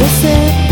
Je sais